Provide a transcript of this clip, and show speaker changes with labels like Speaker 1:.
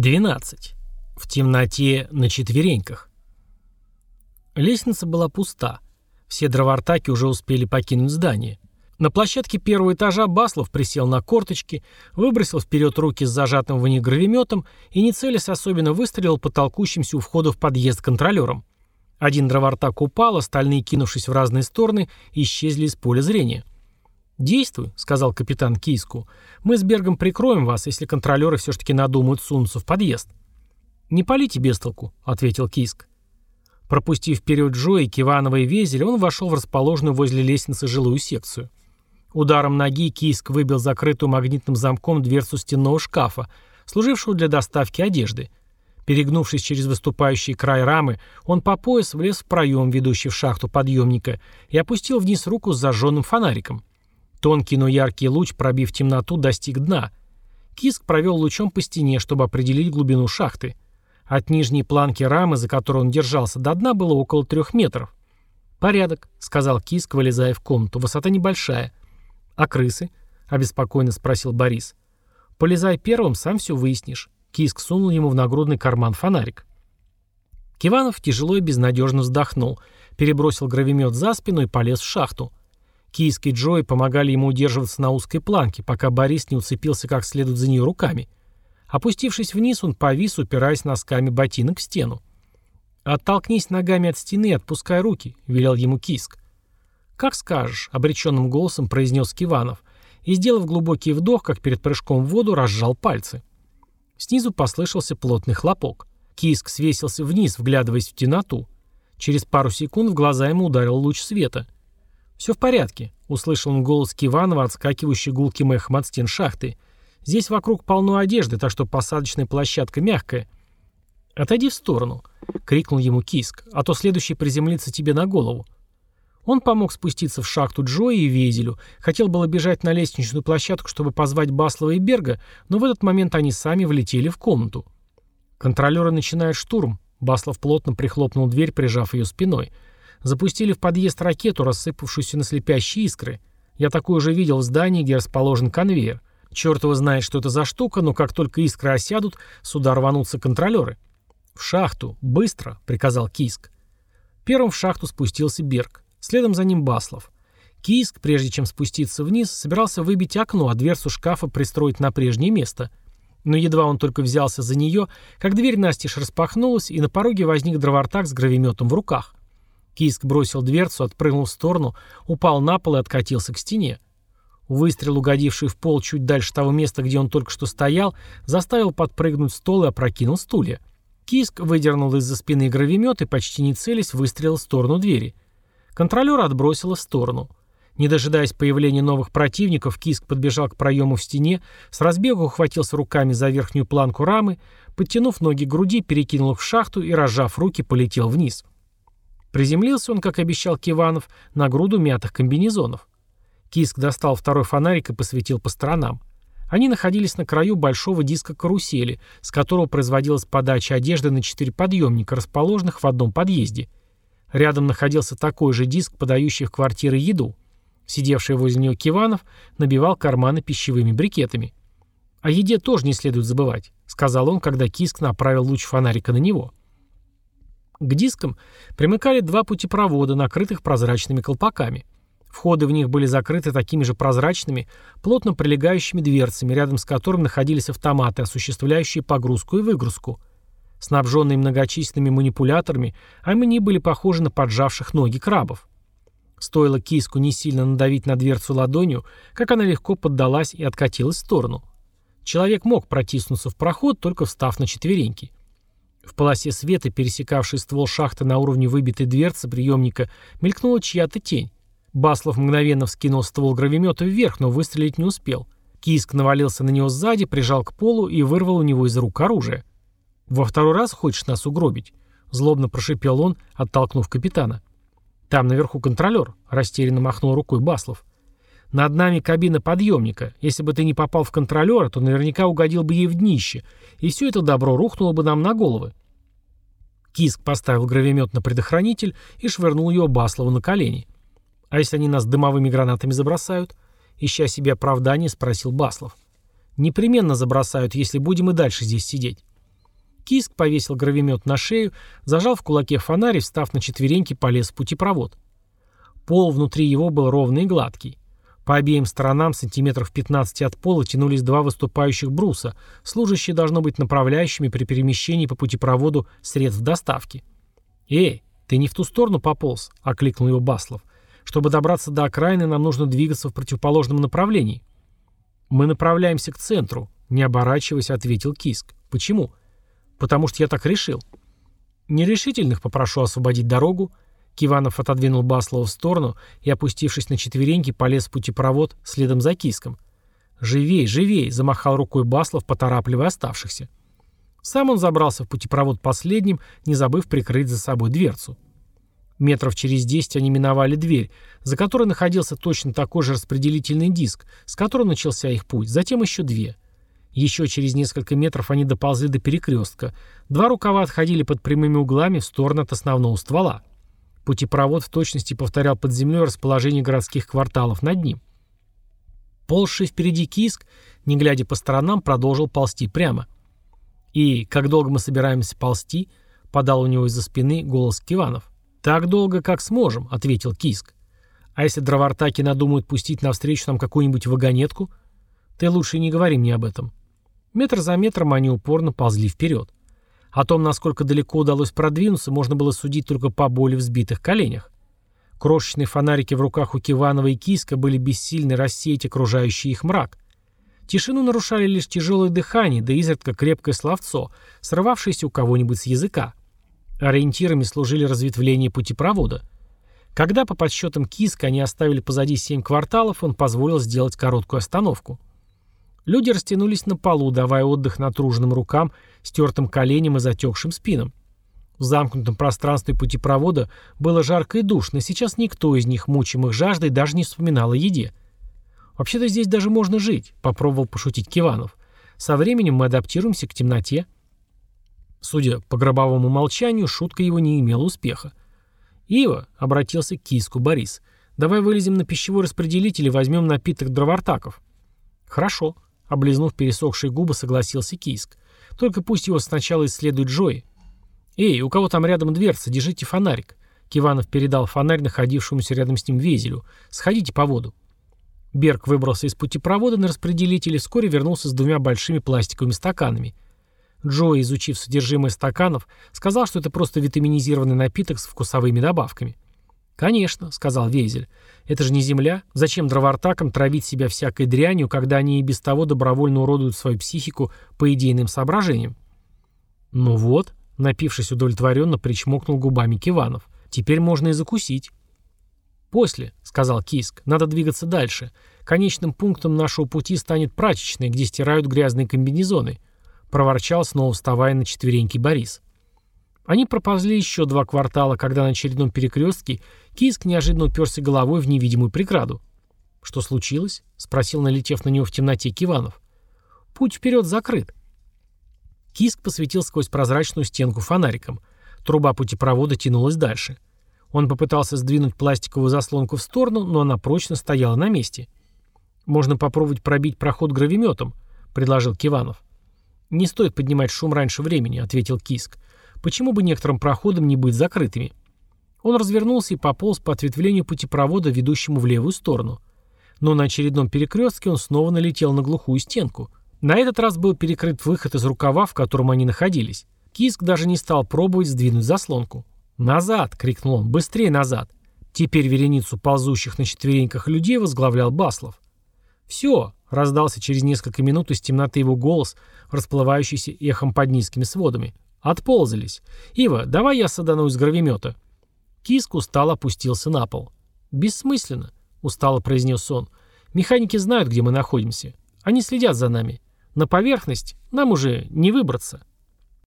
Speaker 1: 12. В темноте на четвереньках. Лестница была пуста. Все дровартаки уже успели покинуть здание. На площадке первого этажа Баслов присел на корточки, выбросил вперед руки с зажатым в них гравиметом и, не целясь особенно, выстрелил по толкущимся у входа в подъезд контролером. Один дровартак упал, остальные, кинувшись в разные стороны, исчезли из поля зрения. «Действуй», — сказал капитан Киску. «Мы с Бергом прикроем вас, если контролеры все-таки надумают сунуться в подъезд». «Не полите без толку», — ответил Киск. Пропустив вперед Джои, Киванова и Везель, он вошел в расположенную возле лестницы жилую секцию. Ударом ноги Киск выбил закрытую магнитным замком дверцу стенного шкафа, служившего для доставки одежды. Перегнувшись через выступающий край рамы, он по пояс влез в проем, ведущий в шахту подъемника, и опустил вниз руку с зажженным фонариком. Тонкий, но яркий луч, пробив темноту, достиг дна. Киск провел лучом по стене, чтобы определить глубину шахты. От нижней планки рамы, за которой он держался, до дна было около трех метров. «Порядок», — сказал Киск, вылезая в комнату. «Высота небольшая». «А крысы?» — обеспокоенно спросил Борис. «Полезай первым, сам все выяснишь». Киск сунул ему в нагрудный карман фонарик. Киванов тяжело и безнадежно вздохнул, перебросил гравимет за спину и полез в шахту. Кийск и Джой помогали ему удерживаться на узкой планке, пока Борис не уцепился как следует за нее руками. Опустившись вниз, он повис, упираясь носками ботинок в стену. «Оттолкнись ногами от стены и отпускай руки», — велел ему Киск. «Как скажешь», — обреченным голосом произнес Киванов, и, сделав глубокий вдох, как перед прыжком в воду, разжал пальцы. Снизу послышался плотный хлопок. Киск свесился вниз, вглядываясь в темноту. Через пару секунд в глаза ему ударил луч света — «Все в порядке», — услышал он голос Киванова, отскакивающий гулким эхом от стен шахты. «Здесь вокруг полно одежды, так что посадочная площадка мягкая». «Отойди в сторону», — крикнул ему Киск, «а то следующий приземлится тебе на голову». Он помог спуститься в шахту Джои и Везелю, хотел было бежать на лестничную площадку, чтобы позвать Баслова и Берга, но в этот момент они сами влетели в комнату. Контролеры начинают штурм. Баслов плотно прихлопнул дверь, прижав ее спиной. Запустили в подъезд ракету, рассыпавшуюся на слепящие искры. Я такое уже видел в здании, где расположен конвейер. Черт его знает, что это за штука, но как только искры осядут, сюда рванутся контролеры. «В шахту! Быстро!» — приказал Киск. Первым в шахту спустился Берг. Следом за ним Баслов. Киск, прежде чем спуститься вниз, собирался выбить окно, а дверцу шкафа пристроить на прежнее место. Но едва он только взялся за нее, как дверь настежь распахнулась, и на пороге возник дровартак с гравиметом в руках. Киск бросил дверцу, отпрыгнул в сторону, упал на пол и откатился к стене. Выстрел, угодивший в пол чуть дальше того места, где он только что стоял, заставил подпрыгнуть стол и опрокинул стулья. Киск выдернул из-за спины гравимет и, почти не целясь, выстрелил в сторону двери. Контролер отбросило в сторону. Не дожидаясь появления новых противников, Киск подбежал к проему в стене, с разбегу ухватился руками за верхнюю планку рамы, подтянув ноги к груди, перекинул их в шахту и, разжав руки, полетел вниз. Приземлился он, как обещал Киванов, на груду мятых комбинезонов. Киск достал второй фонарик и посветил по сторонам. Они находились на краю большого диска карусели, с которого производилась подача одежды на четыре подъемника, расположенных в одном подъезде. Рядом находился такой же диск, подающий в квартиры еду. Сидевший возле него Киванов набивал карманы пищевыми брикетами. «О еде тоже не следует забывать», — сказал он, когда Киск направил луч фонарика на него. К дискам примыкали два путепровода, накрытых прозрачными колпаками. Входы в них были закрыты такими же прозрачными, плотно прилегающими дверцами, рядом с которыми находились автоматы, осуществляющие погрузку и выгрузку. Снабженные многочисленными манипуляторами, они были похожи на поджавших ноги крабов. Стоило киску не сильно надавить на дверцу ладонью, как она легко поддалась и откатилась в сторону. Человек мог протиснуться в проход, только встав на четвереньки. В полосе света, пересекавшей ствол шахты на уровне выбитой дверцы приемника, мелькнула чья-то тень. Баслов мгновенно вскинул ствол гравимета вверх, но выстрелить не успел. Киск навалился на него сзади, прижал к полу и вырвал у него из рук оружие. «Во второй раз хочешь нас угробить?» — злобно прошипел он, оттолкнув капитана. «Там наверху контролер», — растерянно махнул рукой Баслов. Над нами кабина подъемника. Если бы ты не попал в контролера, то наверняка угодил бы ей в днище, и все это добро рухнуло бы нам на головы. Киск поставил гравимет на предохранитель и швырнул его Баслову на колени. «А если они нас дымовыми гранатами забросают?» Ища себе оправдание, спросил Баслов. «Непременно забросают, если будем и дальше здесь сидеть». Киск повесил гравимет на шею, зажал в кулаке фонарь и, встав на четвереньки, полез в путепровод. Пол внутри его был ровный и гладкий. По обеим сторонам, сантиметров 15 от пола, тянулись два выступающих бруса, служащие должно быть направляющими при перемещении по путепроводу средств доставки. «Эй, ты не в ту сторону пополз», — окликнул его Баслов. «Чтобы добраться до окраины, нам нужно двигаться в противоположном направлении». «Мы направляемся к центру», — не оборачиваясь, ответил Киск. «Почему?» «Потому что я так решил». «Нерешительных попрошу освободить дорогу», — Киванов отодвинул Баслова в сторону и, опустившись на четвереньки, полез в путепровод следом за киском. «Живей, живей!» — замахал рукой Баслов, поторапливая оставшихся. Сам он забрался в путепровод последним, не забыв прикрыть за собой дверцу. Метров через десять они миновали дверь, за которой находился точно такой же распределительный диск, с которого начался их путь, затем еще две. Еще через несколько метров они доползли до перекрестка. Два рукава отходили под прямыми углами в сторону от основного ствола. Путепровод в точности повторял под землей расположение городских кварталов над ним. Ползший впереди киск, не глядя по сторонам, продолжил ползти прямо. «И как долго мы собираемся ползти?» — подал у него из-за спины голос Киванов. «Так долго, как сможем», — ответил Киск. «А если дровартаки надумают пустить навстречу нам какую-нибудь вагонетку? Ты лучше не говори мне об этом». Метр за метром они упорно ползли вперед. О том, насколько далеко удалось продвинуться, можно было судить только по боли в сбитых коленях. Крошечные фонарики в руках у Киванова и Киска были бессильны рассеять окружающий их мрак. Тишину нарушали лишь тяжелое дыхание, да изредка крепкое словцо, срывавшееся у кого-нибудь с языка. Ориентирами служили разветвления путепровода. Когда, по подсчетам Киска, они оставили позади семь кварталов, он позволил сделать короткую остановку. Люди растянулись на полу, давая отдых натруженным рукам, стертым коленям и затекшим спинам. В замкнутом пространстве путепровода было жарко и душно, сейчас никто из них, мучимых жаждой, даже не вспоминал о еде. «Вообще-то здесь даже можно жить», — попробовал пошутить Киванов. «Со временем мы адаптируемся к темноте». Судя по гробовому молчанию, шутка его не имела успеха. «Ива», — обратился к киску Борис, — «давай вылезем на пищевой распределитель и возьмем напиток дровартаков». «Хорошо», Облизнув пересохшие губы, согласился Кийск. «Только пусть его сначала исследует Джои». «Эй, у кого там рядом дверца? Держите фонарик». Киванов передал фонарь находившемуся рядом с ним Везелю. «Сходите по воду». Берг выбрался из путепровода на распределителе и вскоре вернулся с двумя большими пластиковыми стаканами. Джо, изучив содержимое стаканов, сказал, что это просто витаминизированный напиток с вкусовыми добавками. «Конечно», — сказал Вейзель. «Это же не земля. Зачем дровартакам травить себя всякой дрянью, когда они и без того добровольно уродуют свою психику по идейным соображениям?» «Ну вот», — напившись удовлетворенно, причмокнул губами Киванов. «Теперь можно и закусить». «После», — сказал Киск, — «надо двигаться дальше. Конечным пунктом нашего пути станет прачечная, где стирают грязные комбинезоны», — проворчал, снова вставая на четвереньки Борис. Они проползли еще два квартала, когда на очередном перекрестке Киск неожиданно уперся головой в невидимую преграду. «Что случилось?» — спросил, налетев на него в темноте Киванов. «Путь вперед закрыт». Киск посветил сквозь прозрачную стенку фонариком. Труба путепровода тянулась дальше. Он попытался сдвинуть пластиковую заслонку в сторону, но она прочно стояла на месте. «Можно попробовать пробить проход гравиметом», — предложил Киванов. «Не стоит поднимать шум раньше времени», — ответил Киск. Почему бы некоторым проходам не быть закрытыми? Он развернулся и пополз по ответвлению путепровода, ведущему в левую сторону. Но на очередном перекрестке он снова налетел на глухую стенку. На этот раз был перекрыт выход из рукава, в котором они находились. Киск даже не стал пробовать сдвинуть заслонку. «Назад!» — крикнул он. «Быстрее назад!» Теперь вереницу ползущих на четвереньках людей возглавлял Баслов. «Все!» — раздался через несколько минут из темноты его голос, расплывающийся эхом под низкими сводами. Отползались. «Ива, давай я садану из гравимета». Киск устало опустился на пол. «Бессмысленно», — устало произнес он. «Механики знают, где мы находимся. Они следят за нами. На поверхность нам уже не выбраться».